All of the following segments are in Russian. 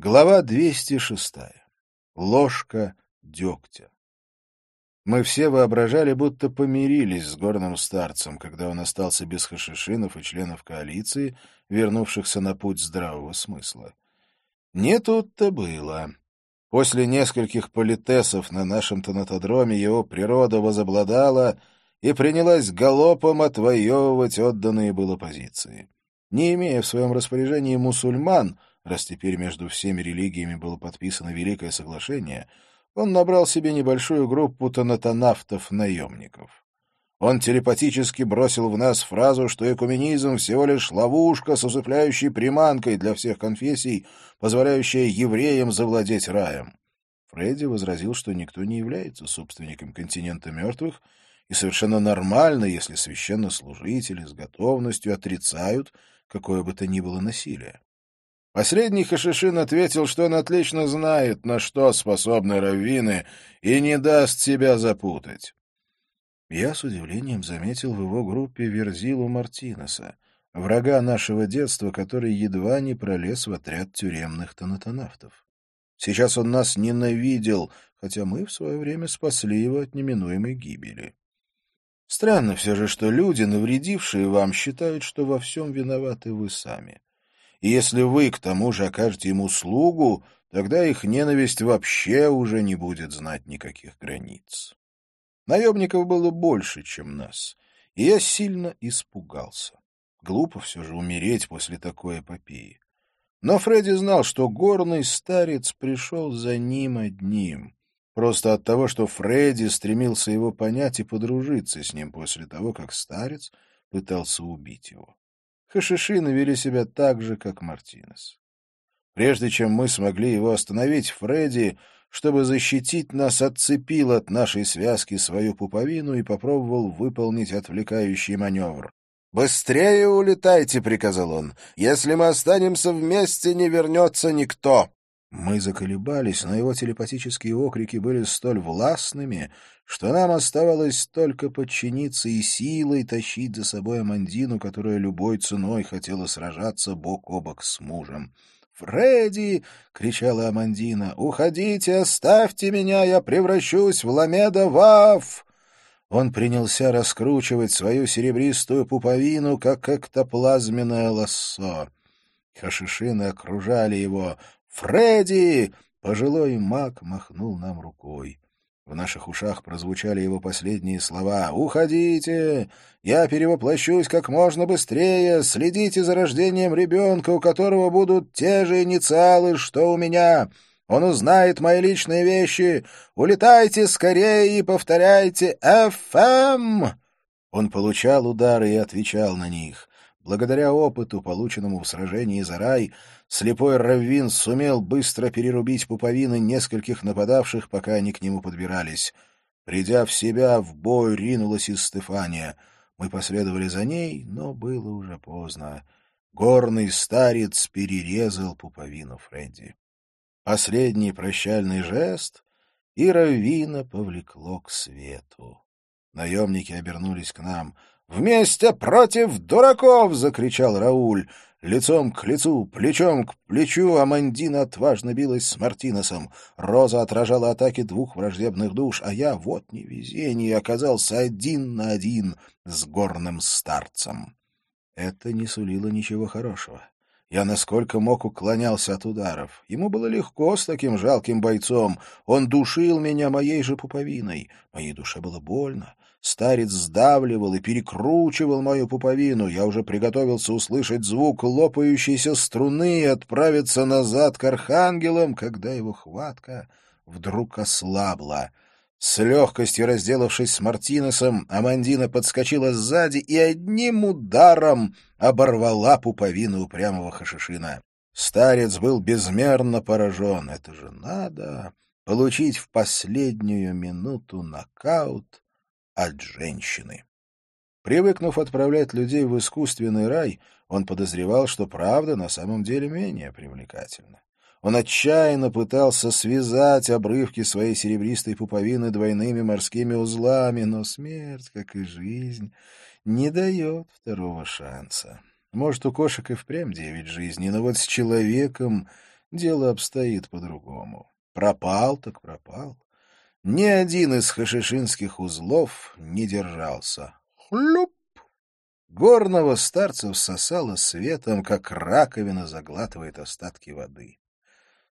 Глава 206. Ложка дегтя. Мы все воображали, будто помирились с горным старцем, когда он остался без хашишинов и членов коалиции, вернувшихся на путь здравого смысла. Не тут-то было. После нескольких политесов на нашем тонатодроме его природа возобладала и принялась галопом отвоевывать отданные было позиции. Не имея в своем распоряжении мусульман, раз теперь между всеми религиями было подписано Великое Соглашение, он набрал себе небольшую группу тонатонавтов-наемников. Он телепатически бросил в нас фразу, что экуменизм всего лишь ловушка с усыпляющей приманкой для всех конфессий, позволяющая евреям завладеть раем. Фредди возразил, что никто не является собственником континента мертвых, и совершенно нормально, если священнослужители с готовностью отрицают какое бы то ни было насилие. Последний Хашишин ответил, что он отлично знает, на что способны раввины, и не даст себя запутать. Я с удивлением заметил в его группе Верзилу Мартинеса, врага нашего детства, который едва не пролез в отряд тюремных тонатонавтов. Сейчас он нас ненавидел, хотя мы в свое время спасли его от неминуемой гибели. Странно все же, что люди, навредившие вам, считают, что во всем виноваты вы сами и если вы к тому же окажете им услугу, тогда их ненависть вообще уже не будет знать никаких границ. Наемников было больше, чем нас, и я сильно испугался. Глупо все же умереть после такой эпопеи. Но Фредди знал, что горный старец пришел за ним одним, просто от того, что Фредди стремился его понять и подружиться с ним после того, как старец пытался убить его. Хашишины вели себя так же, как Мартинес. Прежде чем мы смогли его остановить, Фредди, чтобы защитить нас, отцепил от нашей связки свою пуповину и попробовал выполнить отвлекающий маневр. «Быстрее улетайте!» — приказал он. «Если мы останемся вместе, не вернется никто!» Мы заколебались, но его телепатические окрики были столь властными, что нам оставалось только подчиниться и силой тащить за собой Амандину, которая любой ценой хотела сражаться бок о бок с мужем. «Фредди!» — кричала Амандина. «Уходите, оставьте меня, я превращусь в Ламеда Ваф!» Он принялся раскручивать свою серебристую пуповину, как эктоплазменное лассо. Хашишины окружали его, «Фредди!» — пожилой маг махнул нам рукой. В наших ушах прозвучали его последние слова. «Уходите! Я перевоплощусь как можно быстрее! Следите за рождением ребенка, у которого будут те же инициалы, что у меня! Он узнает мои личные вещи! Улетайте скорее и повторяйте «ФМ!» Он получал удары и отвечал на них. Благодаря опыту, полученному в сражении за рай, слепой Раввин сумел быстро перерубить пуповины нескольких нападавших, пока они к нему подбирались. Придя в себя, в бой ринулась из Стефания. Мы последовали за ней, но было уже поздно. Горный старец перерезал пуповину Фредди. Последний прощальный жест, и Раввина повлекло к свету. Наемники обернулись к нам. «Вместе против дураков!» — закричал Рауль. Лицом к лицу, плечом к плечу Амандина отважно билась с Мартиносом. Роза отражала атаки двух враждебных душ, а я, вот невезение, оказался один на один с горным старцем. Это не сулило ничего хорошего. Я насколько мог уклонялся от ударов. Ему было легко с таким жалким бойцом. Он душил меня моей же пуповиной. Моей душе было больно. Старец сдавливал и перекручивал мою пуповину. Я уже приготовился услышать звук лопающейся струны и отправиться назад к архангелам, когда его хватка вдруг ослабла. С легкостью разделавшись с Мартинесом, Амандина подскочила сзади и одним ударом оборвала пуповину упрямого хашишина. Старец был безмерно поражен. Это же надо получить в последнюю минуту нокаут от женщины. Привыкнув отправлять людей в искусственный рай, он подозревал, что правда на самом деле менее привлекательна. Он отчаянно пытался связать обрывки своей серебристой пуповины двойными морскими узлами, но смерть, как и жизнь, не дает второго шанса. Может, у кошек и впрямь девять жизней, но вот с человеком дело обстоит по-другому. Пропал так пропал. Ни один из хашишинских узлов не держался. Хлюп! Горного старца всосало светом, как раковина заглатывает остатки воды.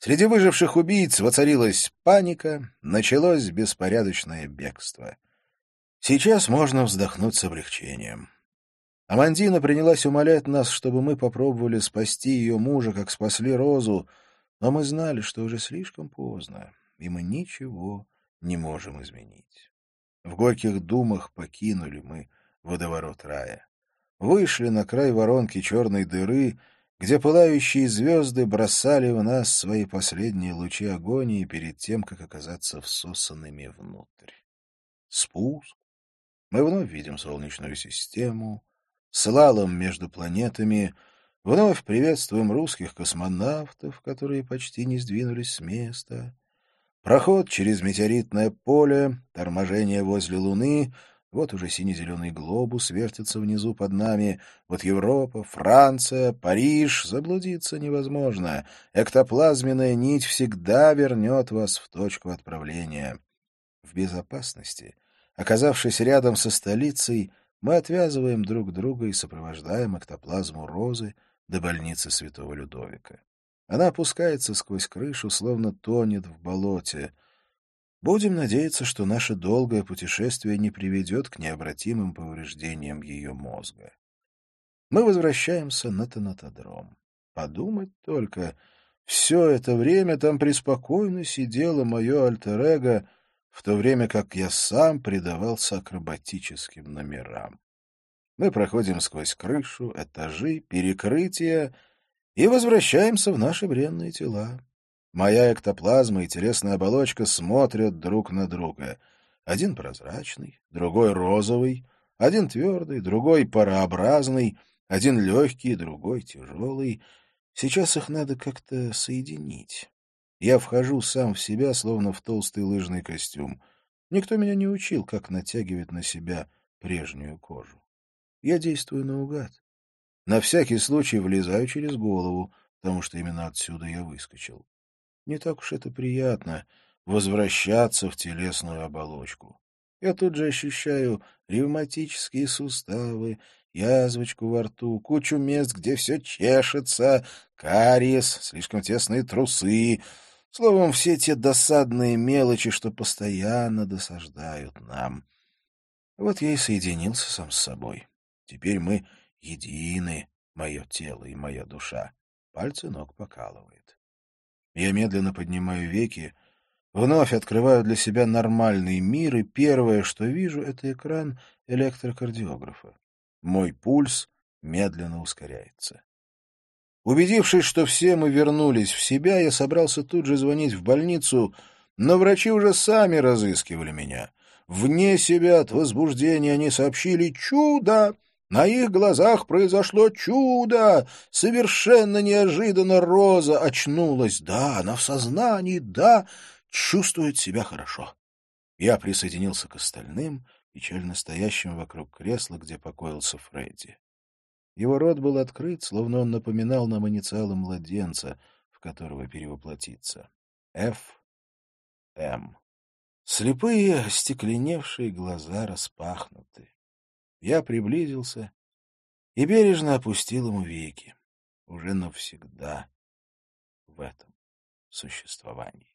Среди выживших убийц воцарилась паника, началось беспорядочное бегство. Сейчас можно вздохнуть с облегчением. Амандина принялась умолять нас, чтобы мы попробовали спасти ее мужа, как спасли Розу, но мы знали, что уже слишком поздно, и мы ничего не можем изменить. В горьких думах покинули мы водоворот рая. Вышли на край воронки черной дыры, где пылающие звезды бросали в нас свои последние лучи агонии перед тем, как оказаться всосанными внутрь. Спуск. Мы вновь видим Солнечную систему, слалом между планетами, вновь приветствуем русских космонавтов, которые почти не сдвинулись с места, проход через метеоритное поле, торможение возле Луны — вот уже сине-зеленый глобус вертится внизу под нами. Вот Европа, Франция, Париж. Заблудиться невозможно. Эктоплазменная нить всегда вернет вас в точку отправления. В безопасности, оказавшись рядом со столицей, мы отвязываем друг друга и сопровождаем эктоплазму Розы до больницы Святого Людовика. Она опускается сквозь крышу, словно тонет в болоте. Будем надеяться, что наше долгое путешествие не приведет к необратимым повреждениям ее мозга. Мы возвращаемся на Танатодром. Подумать только, все это время там преспокойно сидело мое альтер в то время как я сам предавался акробатическим номерам. Мы проходим сквозь крышу, этажи, перекрытия и возвращаемся в наши бренные тела. Моя эктоплазма и телесная оболочка смотрят друг на друга. Один прозрачный, другой розовый, один твердый, другой парообразный, один легкий, другой тяжелый. Сейчас их надо как-то соединить. Я вхожу сам в себя, словно в толстый лыжный костюм. Никто меня не учил, как натягивать на себя прежнюю кожу. Я действую наугад. На всякий случай влезаю через голову, потому что именно отсюда я выскочил. Не так уж это приятно — возвращаться в телесную оболочку. Я тут же ощущаю ревматические суставы, язвочку во рту, кучу мест, где все чешется, кариес, слишком тесные трусы, Словом, все те досадные мелочи, что постоянно досаждают нам. Вот я и соединился сам с собой. Теперь мы едины, мое тело и моя душа. Пальцы ног покалывает. Я медленно поднимаю веки, вновь открываю для себя нормальный мир, и первое, что вижу, — это экран электрокардиографа. Мой пульс медленно ускоряется. Убедившись, что все мы вернулись в себя, я собрался тут же звонить в больницу, но врачи уже сами разыскивали меня. Вне себя от возбуждения они сообщили «Чудо!» На их глазах произошло чудо! Совершенно неожиданно Роза очнулась. Да, она в сознании, да, чувствует себя хорошо. Я присоединился к остальным, печально стоящим вокруг кресла, где покоился Фредди. Его рот был открыт, словно он напоминал нам инициалы младенца, в которого перевоплотиться. Ф. М. Слепые, остекленевшие глаза распахнуты. Я приблизился и бережно опустил ему веки, уже навсегда в этом существовании.